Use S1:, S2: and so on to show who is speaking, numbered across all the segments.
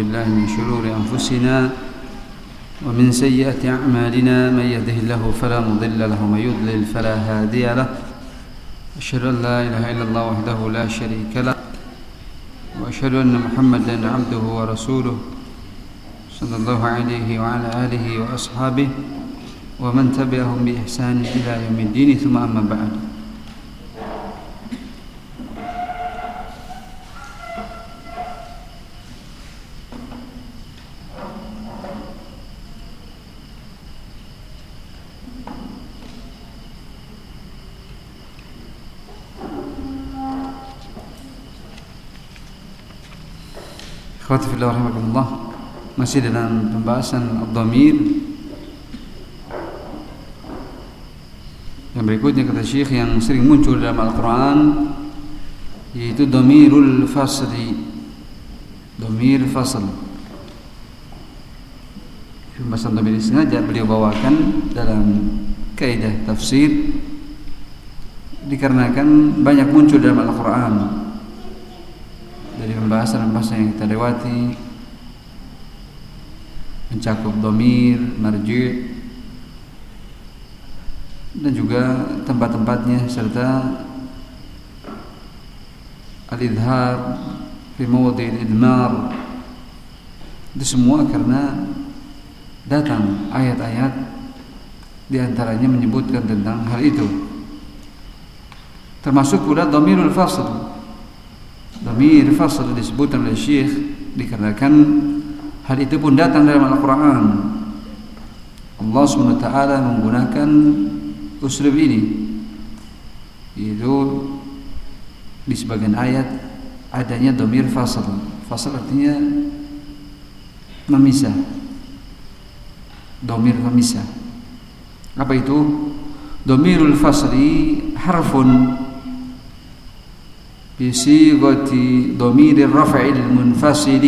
S1: بالله من شرور أنفسنا ومن سيئات أعمالنا من يهده الله فلا مضل له ومن يضلل فلا هادي له. أشهد أن لا إله إلا الله وحده لا شريك له وأشهد أن محمدا عبده ورسوله صلى الله عليه وعلى آله وأصحابه ومن تبعهم بإحسان إلى يوم الدين. ثم أما بعد. Masih dalam pembahasan Ad-Damir. Yang berikutnya kata Syekh yang sering muncul dalam Al-Quran Yaitu Damirul Fasli. Damir Fasl. Pembahasan Damir sengaja beliau bawakan dalam kaidah tafsir Dikarenakan banyak muncul dalam Al-Quran pembahasan-pembahasan yang kita lewati. Mencakup domir, marji dan juga tempat-tempatnya serta al-idhar fi mawdi al-idmar itu semua karena datang ayat-ayat di antaranya menyebutkan tentang hal itu. Termasuk pula domirul fasl Damir fasl disebutkan oleh Syekh dikarenakan hal itu pun datang dalam Al-Quran. Allah SWT menggunakan uslub ini itu di sebagian ayat adanya domir fasl. Fasl artinya memisah. Domir memisah. Apa itu? Domirul fasli harfun بصيغة ضمير الرفع المنفصل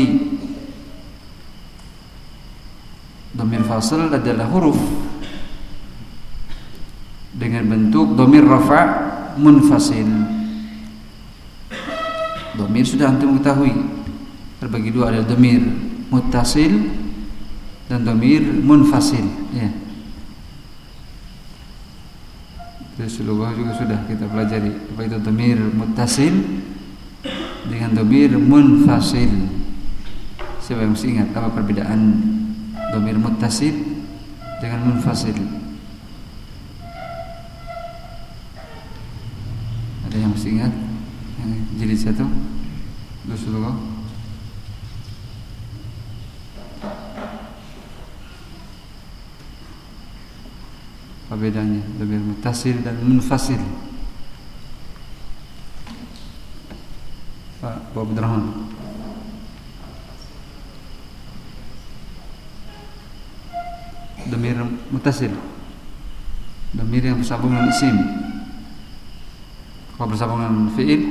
S1: ضمير fasal adalah huruf dengan bentuk domir rafa munfasil domir sudah antum ketahui terbagi dua ada domir muttasil dan domir munfasil ya Rasulullah juga sudah kita pelajari apa itu domir muttasil dengan domir munfasil. Siapa yang masih ingat apa perbedaan domir muttasil dengan munfasil? Ada yang masih ingat? Yang jilid satu Rasulullah apa bedanya? Domir mutasil dan munfasil. Pak Bapak Abdurrahman domir mutasil domir yang bersambung dengan isim. Kalau bersambung dengan fi'il?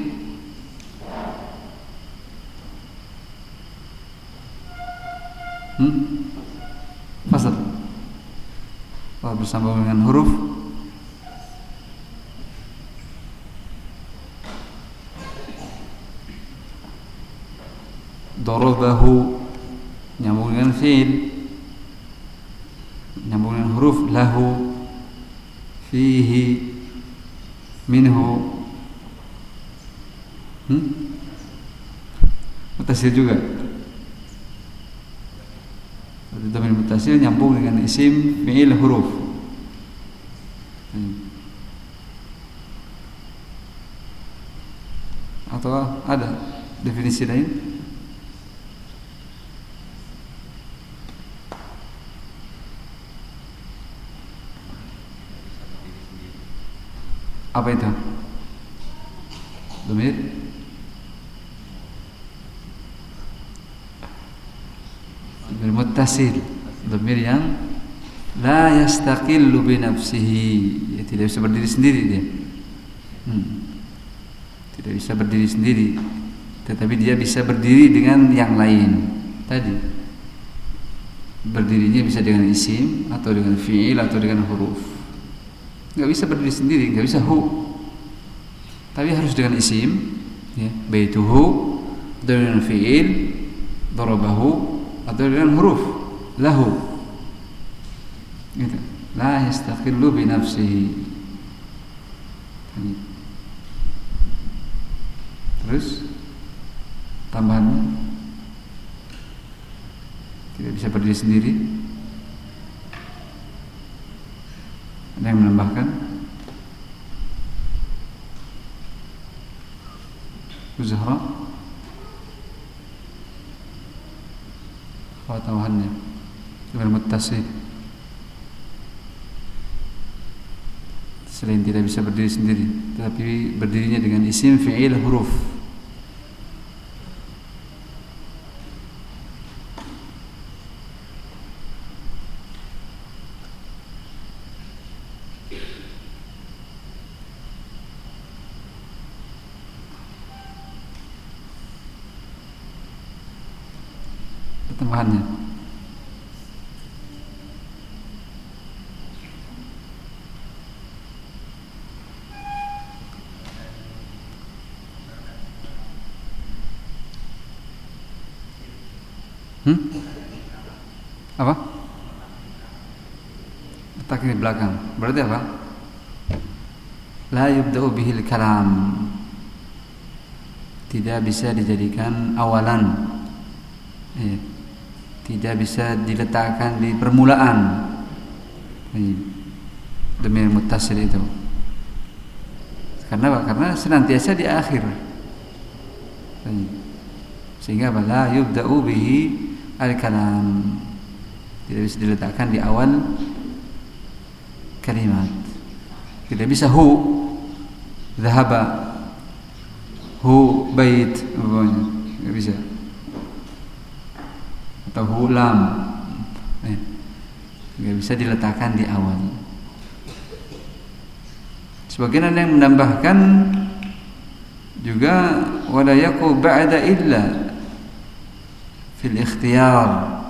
S1: Hmm? fasal kalau bersambung dengan huruf Dorobahu Nyambung dengan fi'il Nyambung dengan huruf Lahu Fihi Minhu hmm? Mutasir juga Domir mutasir nyambung dengan isim fi'il huruf. Hmm. Atau ada definisi lain? Apa itu? Domir Domir muttasil Domir yang La yastaqillu binafsihi ya, Tidak bisa berdiri sendiri dia hmm. Tidak bisa berdiri sendiri Tetapi dia bisa berdiri dengan yang lain. Tadi. Berdirinya bisa dengan isim Atau dengan fi'il Atau dengan huruf. Gak bisa berdiri sendiri Gak bisa hu. Tapi harus dengan isim ya, Baituhu Dengan fi'il darabahu atau dengan huruf. Lahu. Gitu. La yastaqillu bi nafsihi. Terus tambahan. Tidak bisa berdiri sendiri. Ada yang menambahkan? Zahra? Khawatawahannya dengan mutasib selain tidak bisa berdiri sendiri tetapi berdirinya dengan isim fi'il huruf pertambahannya Hmm? Apa? Letak di belakang. Berarti apa? La yubda'u bihil kalam. Tidak bisa dijadikan awalan. Ya. Tidak bisa diletakkan di permulaan. Ya. Demi mutasil itu. Karena apa? Karena senantiasa di akhir. Ya. Sehingga apa? La yubda'u bihi al-kalam tidak bisa diletakkan di awal kalimat. Tidak bisa hu dhahaba hu bait tidak bisa. Atau hu lam. Eh, tidak bisa diletakkan di awal. Sebagian ada yang menambahkan juga wala yaku ba'da illa fil ikhtiyar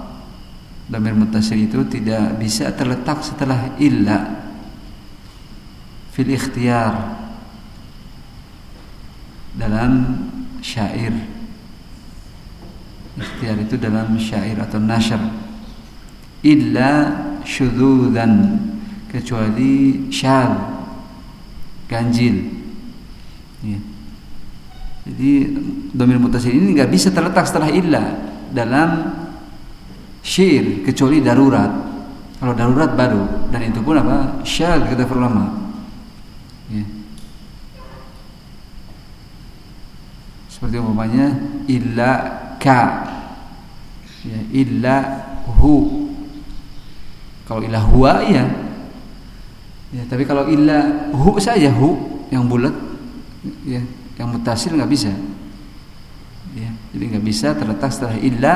S1: damir muttasil itu tidak bisa terletak setelah illa fil ikhtiyar dalam syair. Ikhtiar itu dalam syair atau nasyr illa syudzudan kecuali syal ganjil. Ya. jadi domir mutasil ini nggak bisa terletak setelah illa dalam syair kecuali darurat. Kalau darurat baru dan itu pun apa? Syad kata ulama. Ya. Seperti umpamanya illa ka. Ya, illa hu. Kalau illa huwa ya. Ya, tapi kalau illa hu saja hu yang bulat ya, yang mutasil nggak bisa ya, jadi nggak bisa terletak setelah illa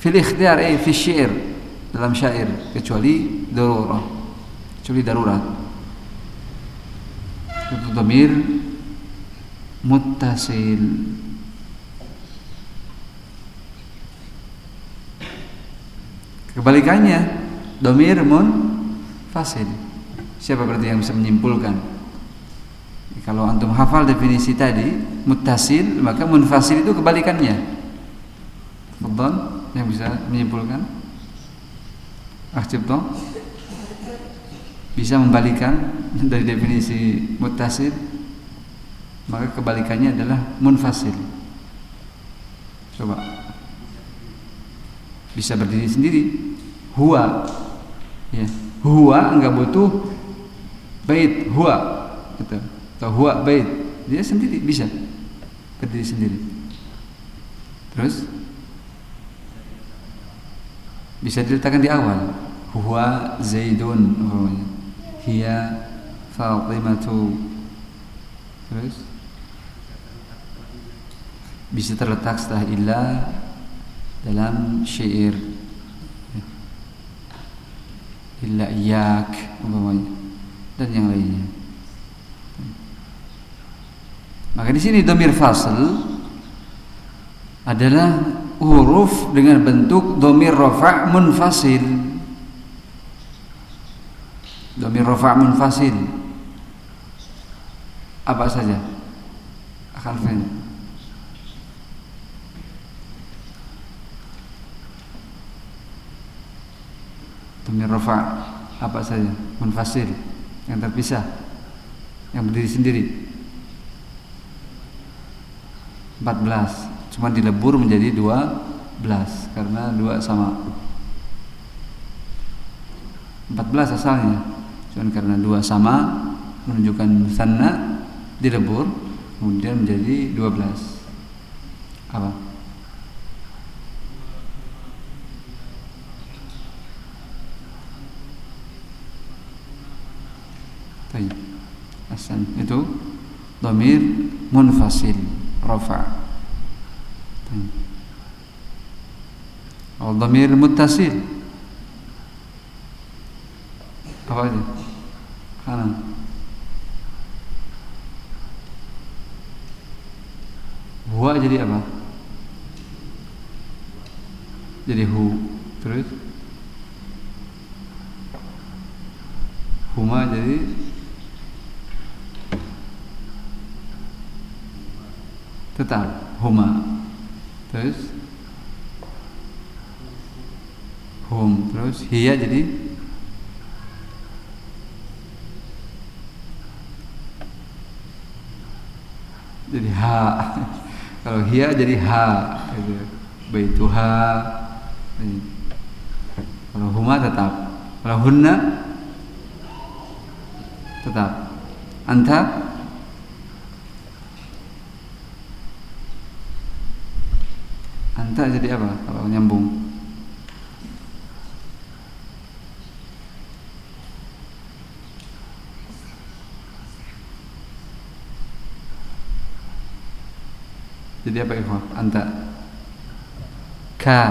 S1: fil ikhtiar eh fi syair. Dalam syair. Kecuali darurat kecuali darurat. Itu dhamir muttasil. Kebalikannya domir mun fasil siapa berarti yang bisa menyimpulkan? Kalau antum hafal definisi tadi, mutasil, maka munfasil itu kebalikannya. Betul? Yang bisa menyimpulkan? Ah, Cipto? Bisa membalikan dari definisi mutasil? Maka kebalikannya adalah munfasil. Coba. Bisa berdiri sendiri. Huwa. Ya. Huwa enggak butuh bait huwa. Gitu atau huwa bait dia sendiri bisa berdiri sendiri terus bisa diletakkan di awal? Huwa zaidun hiya fatimatu. Terus? Bisa terletak setelah ilah dalam syair. Illa iyak umpamanya. Dan yang lainnya. Maka di sini domir fasl adalah huruf dengan bentuk domir rofa munfasil. Domir rofa munfasil. Apa saja? Harfnya domir rofa apa saja? Munfasil. Yang terpisah. Yang berdiri sendiri. 14 cuma dilebur menjadi 12 karena dua sama 14 asalnya cuma karena dua sama menunjukkan sana dilebur kemudian menjadi 12 apa. Hasan itu domir munfasil rafa. Al domir muttasil. Apa itu? Kanan. Huwa jadi apa? Jadi hu terus huma jadi tetap huma terus hum terus hiya jadi jadi ha kalau hiya jadi ha gitu. baituha kalau huma tetap. Kalau hunna tetap. Anta? Anta jadi apa? Kalau nyambung? Jadi apa ikhwah? Anta? Ka.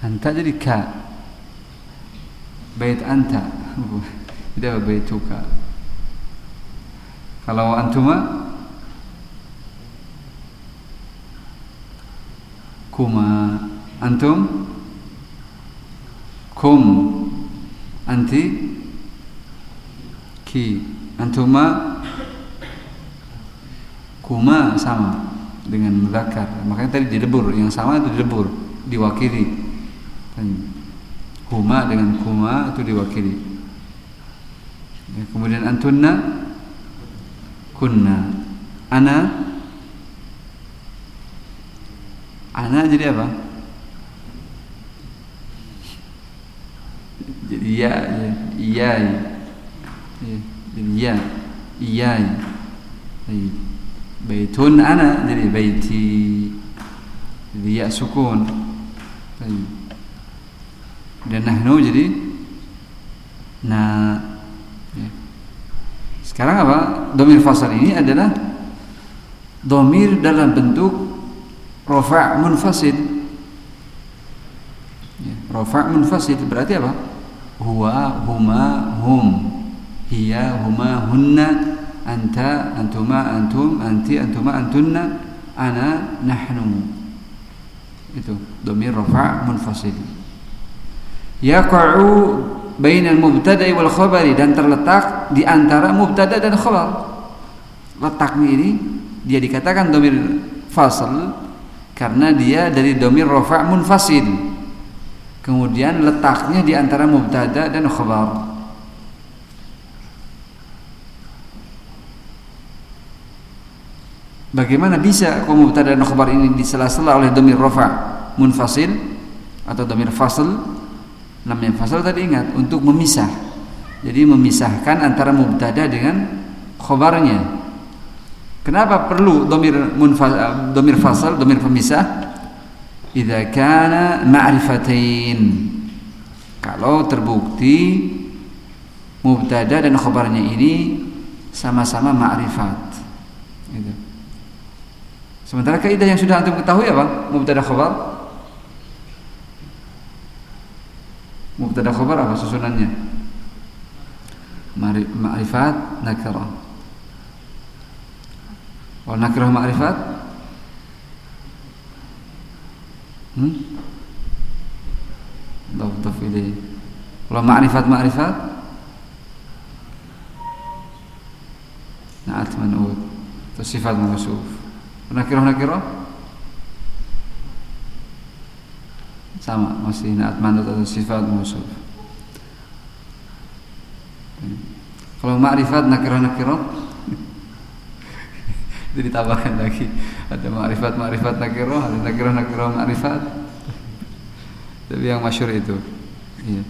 S1: Anta jadi ka. Bait anta. Jadi apa baituka Kalau antuma kuma antum? Kum. Anti? Ki. Antuma kuma sama dengan mudzakkar makanya tadi dilebur yang sama itu dilebur diwakili kuma dengan kuma itu diwakili ya, kemudian antunna kunna ana Anak jadi apa? Jadi ya, ya iya, ya. ya, iya. Baitun ana jadi baiti. Jadi ya sukun. Dan nahnu jadi na. Ya. Sekarang apa? Domir fasal ini adalah domir dalam bentuk Rafa' munfasil ya, Rafa' munfasil berarti apa? Huwa, huma, hum Hiya, huma, hunna Anta, antuma, antum Anti, antuma, antunna Ana, nahnu. Itu, domir rafa' munfasil. Yaqa'u bainal mubtada'i wal khabari dan terletak di antara mubtada dan khabar. Letaknya ini dia dikatakan domir fasal karena dia dari domir rofa munfasil. Kemudian letaknya di antara mubtada dan khabar Bagaimana bisa kaum mubtada dan khabar ini disela-sela oleh domir rofa munfasil atau domir fasl? Namanya fasl tadi ingat untuk memisah. Jadi memisahkan antara mubtada dengan khabarnya. Kenapa perlu domir munfas, domir fasal, domir pemisah? Idza kana ma'rifatain. Kalau terbukti mubtada dan khabarnya ini sama-sama ma'rifat. Gitu. Sementara kaidah yang sudah antum ketahui apa? Mubtada khabar. Mubtada khabar apa susunannya? Ma'rifat nakirah. Wal nakrah ma'rifat Hmm? Daf ini. Kalau ma'rifat ma'rifat Na'at man'ud Itu sifat mausuf nakiroh nakiroh sama masih naat mandat atau sifat musuh. Kalau ma'rifat nakiroh nakiroh itu ditambahkan lagi. Ada ma'rifat ma'rifat nakiroh ada nakiroh nakiroh ma'rifat tapi yang masyur itu. Iya.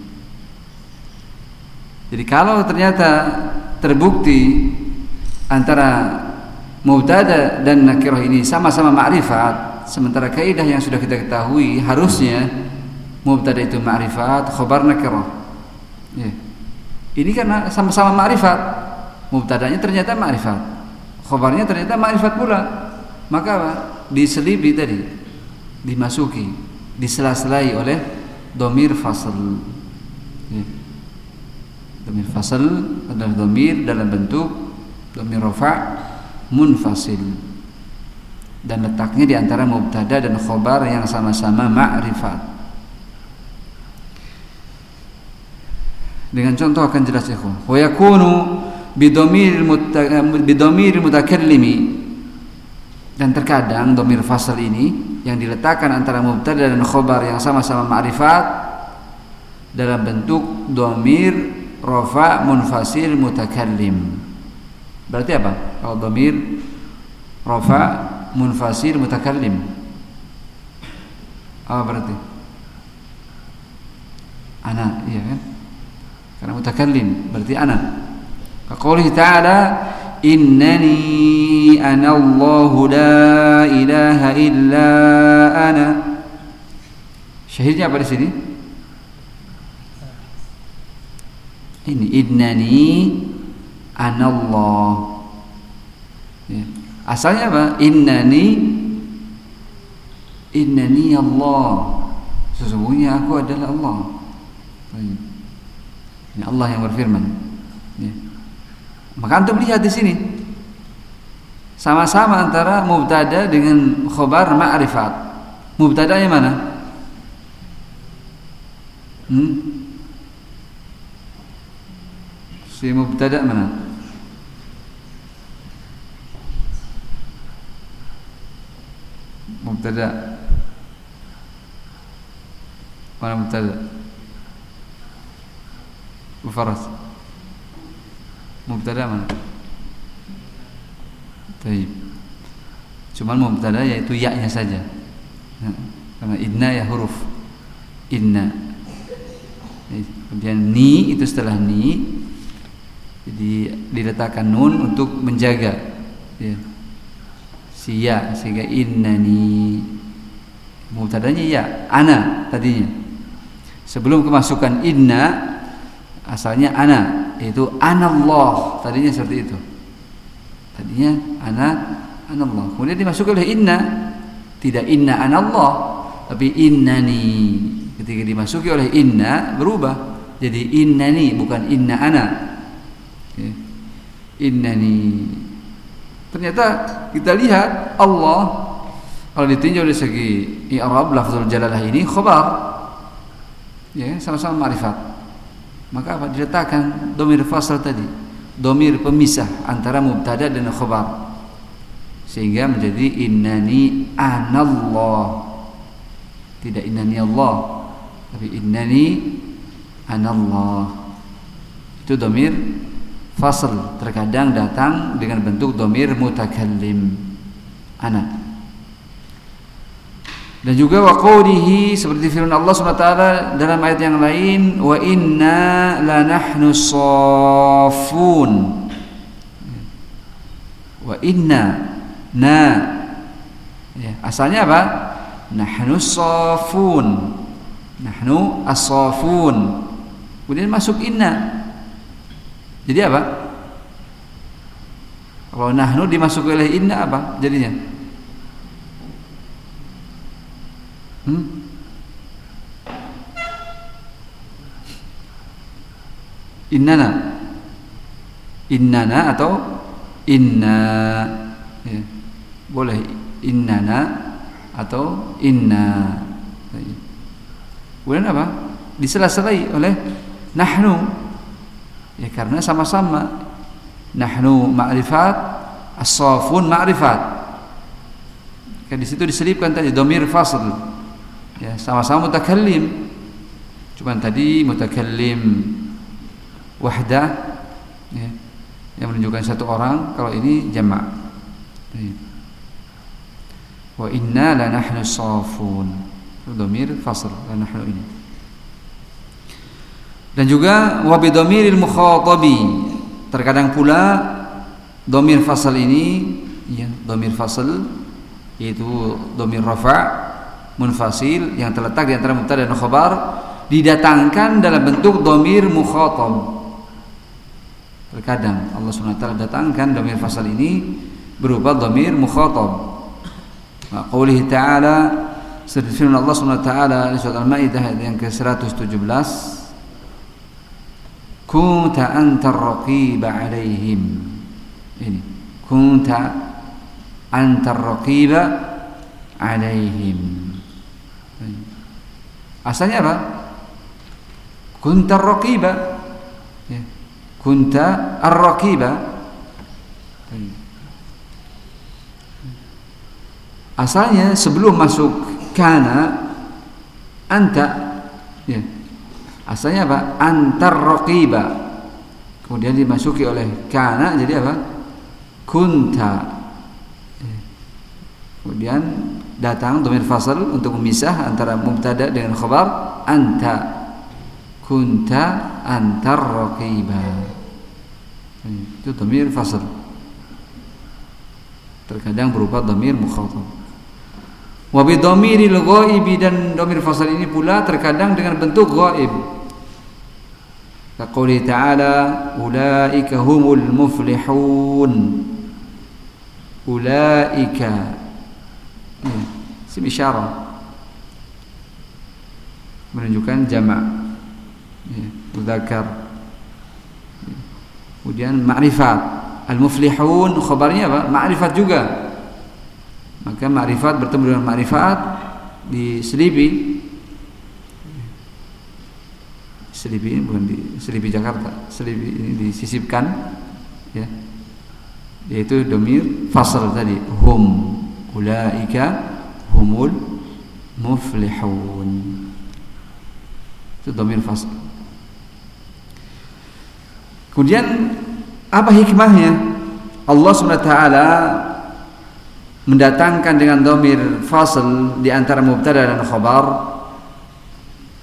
S1: jadi kalau ternyata terbukti antara mubtada dan nakirah ini sama-sama ma'rifat. Sementara kaidah yang sudah kita ketahui harusnya mubtada itu ma'rifat khabar nakirah. Ya. ini karena sama-sama ma'rifat. Mubtadanya ternyata ma'rifat. Khabarnya ternyata ma'rifat pula. Maka apa? diselipi tadi. Dimasuki. Disela-selai oleh domir fasl. Ya. domir fasl adalah domir dalam bentuk domir rofa munfasil dan letaknya di antara mubtada dan khobar yang sama-sama ma'rifat. Dengan contoh akan jelas ikhwan. Wa yakunu bidomir bidomir mutakallimi dan terkadang domir fasal ini yang diletakkan antara mubtada dan khobar yang sama-sama ma'rifat dalam bentuk domir rofa munfasil mutakallim. Berarti apa? Kalau domir rofa munfasil mutakallim. Apa berarti? Ana, iya kan? Karena mutakallim berarti ana. Kaqoulih ta'ala innani ana Allah la ilaha illa ana. Syahidnya apa di sini? Ini innani anallah ya. asalnya apa? Innani innani Allah. Sesungguhnya aku adalah Allah. Ini Allah yang berfirman. Ya. maka antum lihat di sini sama-sama antara mubtada dengan khobar ma'rifat. Mubtadanya mana? Hmm? si mubtada mana mubtada. Mana mubtada? Mufaras mubtada mana? Taib cuman mubtada yaitu ya-nya saja. Karena inna ya huruf. Inna kemudian ni itu setelah ni jadi diletakkan nun untuk menjaga. Ya si ya sehingga innani. Mubtadanya ya ana tadinya. Sebelum kemasukan inna asalnya ana yaitu anallah. Tadinya seperti itu. Tadinya ana anallah. Kemudian dimasukkan oleh inna. Tidak inna anallah tapi innani. Ketika dimasuki oleh inna berubah jadi innani bukan inna ana. Innani Ternyata kita lihat Allah kalau ditinjau dari segi i'rab lafzul jalalah ini khabar ya sama-sama ma'rifat. Maka apa diletakkan domir fasal tadi, domir pemisah antara mubtada dan khabar. Sehingga menjadi innani anallah. Tidak innani Allah, tapi innani anallah. Itu domir fasl terkadang datang dengan bentuk domir mutakallim ana dan juga wa qawlihi seperti firman Allah SWT dalam ayat yang lain wa inna la nahnu safun. Wa inna na. Ya, asalnya apa? Nahnu safun. Nahnu as-safun. Kemudian masuk inna jadi apa? Kalau nahnu dimasuki oleh inna apa jadinya? Hmm? Innana Innana atau Inna ya. Boleh Innana Atau Inna Kemudian apa? Disela-selai oleh Nahnu Ya karena sama-sama nahnu ma'rifat, as-safun ma'rifat. Kan di situ diselipkan tadi domir fasl. Ya, sama-sama mutakallim. Cuman tadi mutakallim wahdah ya. yang menunjukkan satu orang kalau ini jamak wa inna la nahnu safun domir fasl la nahnu ini dan juga wa bi dhamiril mukhatabi. Terkadang pula domir fasal ini ya domir fasal yaitu domir rafa munfasil yang terletak di antara mubtada dan khabar didatangkan dalam bentuk domir mukhatab. Terkadang Allah SWT datangkan domir fasal ini berupa domir mukhatab. Qawlihi ta'ala seperti firman Allah SWT di surat Al-Maidah yang ke-117 kunta antar raqiba alaihim. Ini. Kunta antar raqiba alaihim. Asalnya apa? Kunta raqiba ya. kunta ar-raqiba asalnya sebelum masuk kana anta ya Asalnya apa? Antar raqiba. Kemudian dimasuki oleh kana jadi apa? Kunta. Kemudian datang domir fasal untuk memisah antara mubtada dengan khabar anta. Kunta antar raqiba. Itu domir fasal. Terkadang berupa domir mukhatab. Wa bi dhamiril dan domir fasal ini pula terkadang dengan bentuk ghaib. Kaqouli ta'ala Ula'ika humul muflihun. Ula'ika. Ya, Isim Menunjukkan jama'? ya, Udhakar. Ya. Kemudian ma'rifat. Al-muflihun khabarnya apa? Ma'rifat juga. Maka ma'rifat bertemu dengan ma'rifat Diselipi. Selipi ini bukan di Selipi Jakarta, Selipi ini disisipkan ya. Yaitu domir fasal tadi hum ulaika humul muflihun. Itu domir fasal. Kemudian apa hikmahnya? Allah SWT mendatangkan dengan domir fasal di antara mubtada dan khabar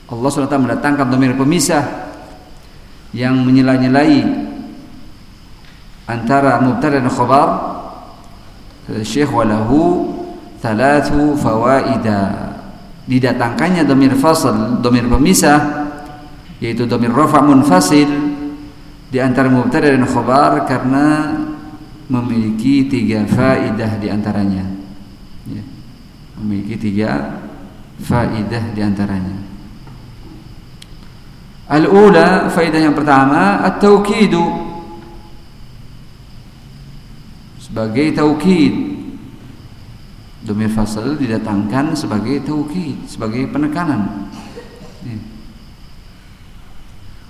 S1: Allah SWT mendatangkan domir pemisah yang menyela-nyelai antara mubtada dan khabar Syekh walahu thalathu fawaida didatangkannya domir fasal domir pemisah yaitu domir rafa munfasil di antara mubtada dan khabar karena memiliki tiga faidah di antaranya ya. memiliki tiga faidah di antaranya Al-ula faedah yang pertama at-taukidu. Sebagai taukid. Domir fasal didatangkan sebagai taukid sebagai penekanan.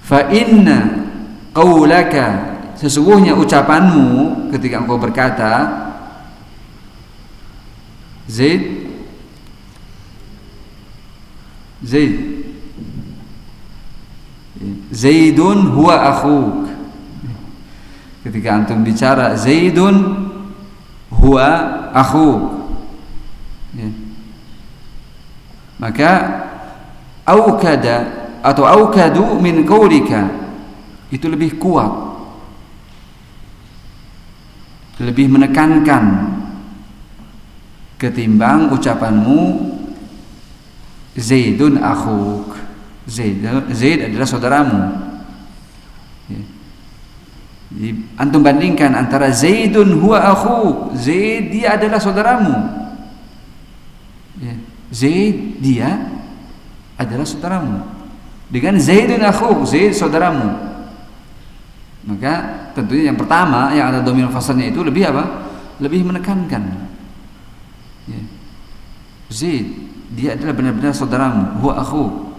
S1: Fa inna qaulaka sesungguhnya ucapanmu ketika engkau berkata Zaid. Zaid Zaidun huwa akhuk. Ketika antum bicara Zaidun huwa akhuk. Ya. Maka aukada atau aukadu min qaulika itu lebih kuat. Lebih menekankan ketimbang ucapanmu Zaidun akhuk. Zaid. Zaid adalah saudaramu. Ya. Jadi, antum bandingkan antara Zaidun huwa akhu. Zaid dia adalah saudaramu. Ya. Zaid dia adalah saudaramu. Dengan Zaidun akhu Zaid saudaramu. Maka tentunya yang pertama yang ada dominan fasalnya itu lebih apa? Lebih menekankan. Ya. Zaid dia adalah benar-benar saudaramu. Huwa akhu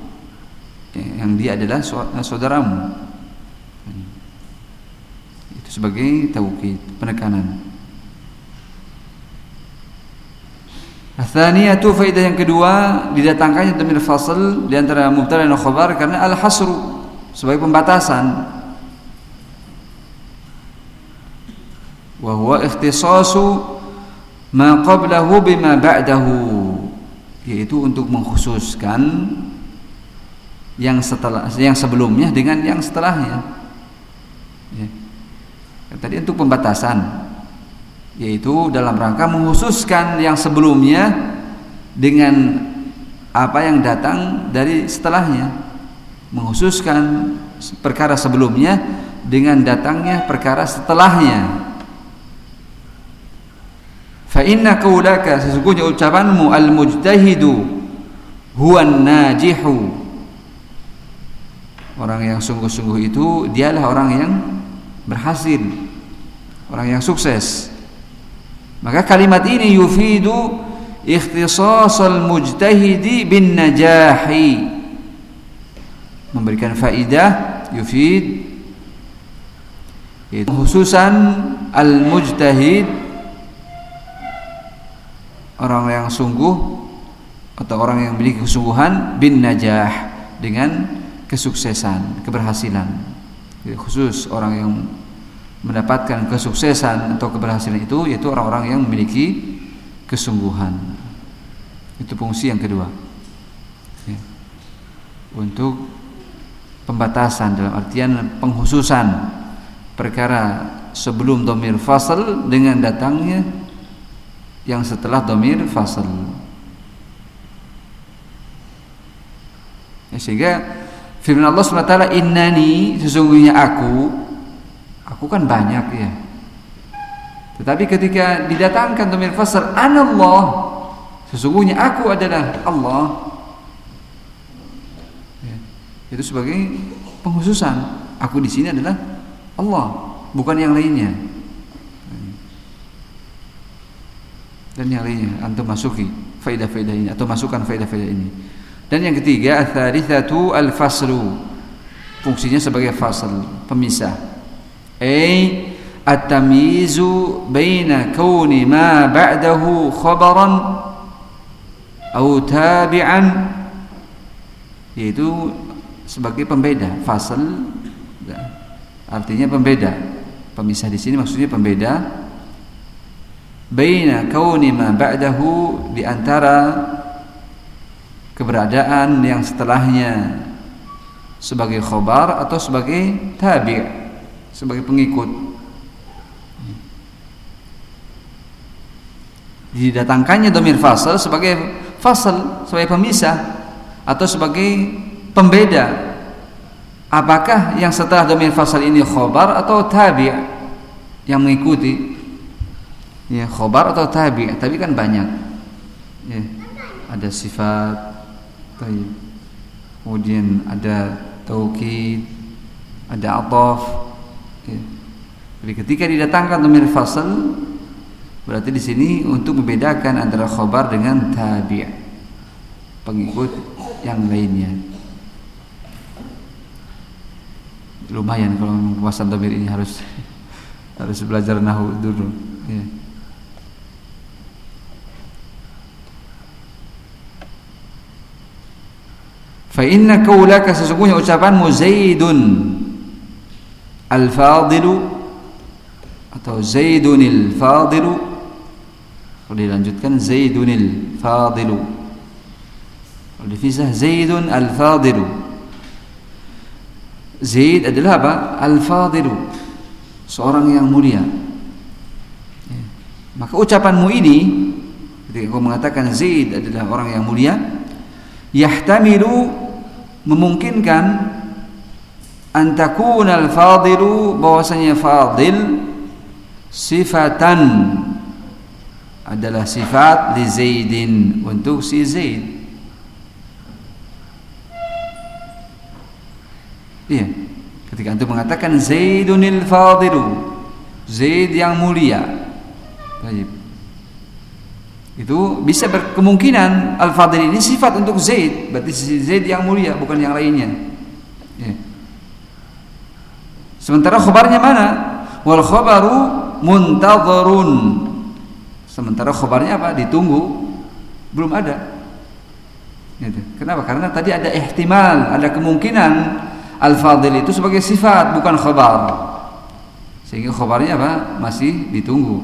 S1: yang dia adalah saudaramu. Itu sebagai taukid penekanan. Athaniyatu faidah yang kedua didatangkannya dhamir fasl di antara mubtada dan khabar karena al-hasru sebagai pembatasan. Wa huwa ikhtisasu ma qablahu bima ba'dahu yaitu untuk mengkhususkan yang setelah yang sebelumnya dengan yang setelahnya. Ya. tadi untuk pembatasan yaitu dalam rangka mengkhususkan yang sebelumnya dengan apa yang datang dari setelahnya. Mengkhususkan perkara sebelumnya dengan datangnya perkara setelahnya. Fa inna qaulaka sesungguhnya ucapanmu al mujtahidu huwa najihu orang yang sungguh-sungguh itu dialah orang yang berhasil. Orang yang sukses. Maka kalimat ini yufidu ikhtisasal mujtahidi bin najahi. Memberikan faidah yufid yaitu khususan al mujtahid orang yang sungguh atau orang yang memiliki kesungguhan bin najah dengan kesuksesan keberhasilan khusus orang yang mendapatkan kesuksesan atau keberhasilan itu yaitu orang-orang yang memiliki kesungguhan. Itu fungsi yang kedua. Ya. Untuk pembatasan dalam artian penghususan perkara sebelum domir fasal dengan datangnya yang setelah domir fasal. Ya, sehingga firman Allah SWT innani sesungguhnya aku Aku kan banyak ya. Tetapi ketika didatangkan domir fasal anallah sesungguhnya aku adalah Allah. Ya. Itu sebagai penghususan. Aku di sini adalah Allah, bukan yang lainnya. Dan yang lainnya antum masuki faidah-faidah ini atau masukkan faidah-faidah ini. Dan yang ketiga, atharithatu al-faslu. Fungsinya sebagai fasl, pemisah. Ay, at-tamizu baina kawni ma ba'dahu khabaran atau tabi'an yaitu sebagai pembeda fasl artinya pembeda pemisah di sini maksudnya pembeda baina kauni ma ba'dahu di antara keberadaan yang setelahnya. Sebagai khobar atau sebagai tabi' sebagai pengikut. Didatangkannya domir fasal sebagai fasal sebagai pemisah atau sebagai pembeda. Apakah yang setelah domir fasal ini khobar atau tabi' yang mengikuti? Ya khobar atau tabi' tapi kan banyak. Ya ada sifat kemudian ada taukid ada ataf Ya. Jadi ketika didatangkan domir fasal berarti di sini untuk membedakan antara khobar dengan tabi' pengikut yang lainnya. Lumayan kalau pembahasan domir ini harus harus belajar nahu dulu. Ya. Fa inna kaulaka sesungguhnya ucapanmu Zaidun Al-Fadilu atau Zaidunil Fadilu. Kalau dilanjutkan Zaidunil Fadilu. Kalau dipisah Zaidun Al-Fadilu. Zaid adalah apa? Al-Fadilu. Seorang yang mulia. Ya. maka ucapanmu ini ketika kau mengatakan Zaid adalah orang yang mulia yahtamilu memungkinkan antakun al-fadilu bahwasanya fadil sifatan adalah sifat li Zaidin untuk si Zaid. Iya. Ketika antum mengatakan Zaidunil fadilu, Zaid yang mulia. Baik. Itu bisa berkemungkinan al-fadil ini sifat untuk Zaid, berarti Zaid yang mulia bukan yang lainnya. Ya. Sementara khabarnya mana? Wal khabaru muntadharun. Sementara khabarnya apa? Ditunggu. Belum ada. Gitu. Kenapa? Karena tadi ada ihtimal, ada kemungkinan al-fadil itu sebagai sifat bukan khabar. Sehingga khabarnya apa? Masih ditunggu.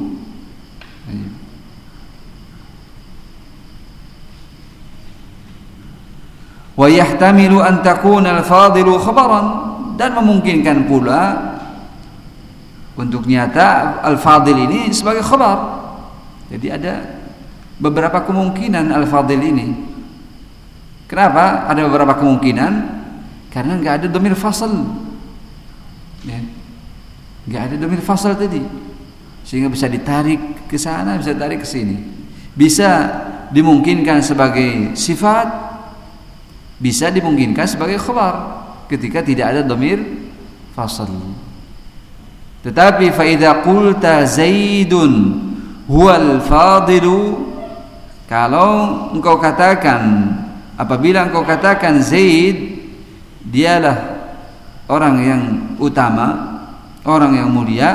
S1: Wa yahtamilu an takuna al-fadilu khabaran dan memungkinkan pula untuk nyata al-fadil ini sebagai khabar. Jadi ada beberapa kemungkinan al-fadil ini. Kenapa? Ada beberapa kemungkinan karena nggak ada domir fasal. Ya. Nggak ada domir fasal tadi. Sehingga bisa ditarik ke sana, bisa ditarik ke sini. Bisa dimungkinkan sebagai sifat, bisa dimungkinkan sebagai khabar ketika tidak ada domir fasal. Tetapi faida qulta Zaidun huwal fadilu kalau engkau katakan apabila engkau katakan Zaid dialah orang yang utama orang yang mulia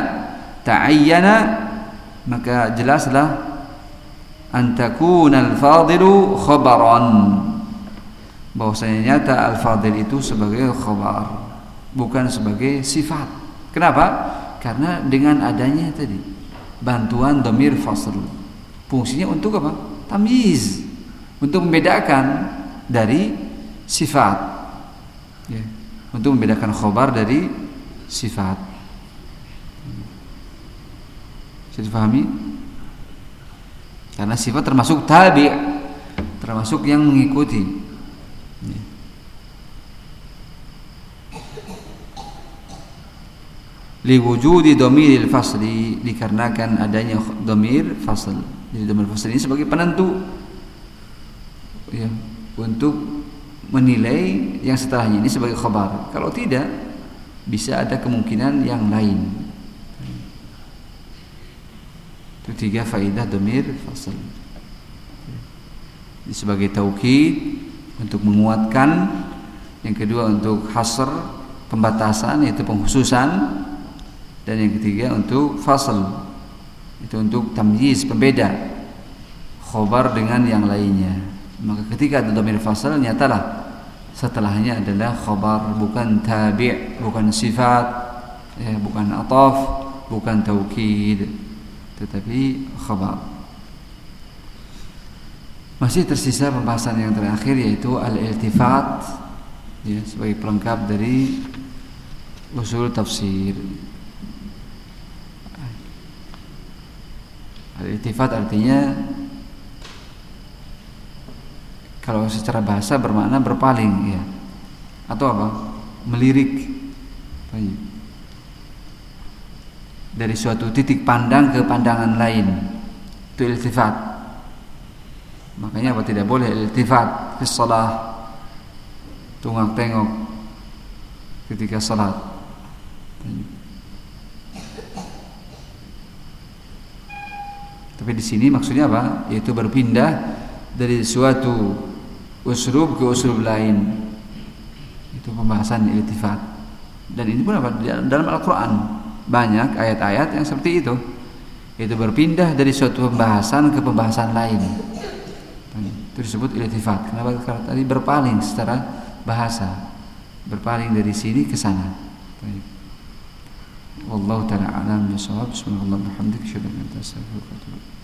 S1: ta'ayyana maka jelaslah antakuna al-fadilu khabaran bahwasanya nyata al-fadil itu sebagai khabar bukan sebagai sifat. Kenapa? Karena dengan adanya tadi bantuan domir fasl. Fungsinya untuk apa? Tamyiz. Untuk membedakan dari sifat. Ya. untuk membedakan khobar dari sifat. Bisa dipahami? Karena sifat termasuk tabi termasuk yang mengikuti liwujudi domiril fasli dikarenakan adanya domir fasl. Jadi domir fasl ini sebagai penentu ya, untuk menilai yang setelahnya ini sebagai khabar kalau tidak bisa ada kemungkinan yang lain. Itu tiga faidah domir fasal. Ini sebagai taukid untuk menguatkan, yang kedua untuk hasr pembatasan yaitu penghususan dan yang ketiga untuk fasal itu untuk tamyiz pembeda khobar dengan yang lainnya. Maka ketika ada domir fasal nyatalah setelahnya adalah khobar bukan tabi' bukan sifat ya, bukan ataf bukan taukid tetapi khabar. Masih tersisa pembahasan yang terakhir yaitu al-iltifat ya, sebagai pelengkap dari usul tafsir. Al-iltifat artinya kalau secara bahasa bermakna berpaling ya. Atau apa? Melirik. Dari suatu titik pandang ke pandangan lain. Itu iltifat. Makanya apa? Tidak boleh iltifat di salat tunggang tengok ketika salat tapi di sini maksudnya apa? Yaitu berpindah dari suatu usrub ke usrub lain. Itu pembahasan iltifat. Dan ini pun apa? Dalam Al-Qur'an. Banyak ayat-ayat yang seperti itu. Itu berpindah dari suatu pembahasan ke pembahasan lain. Itu disebut iltifat. Kenapa? Karena tadi berpaling secara bahasa. Berpaling dari sini ke sana Wallahu ta'ala alam bisawab Bismillahirrahmanirrahim Asyhadu an la ilaha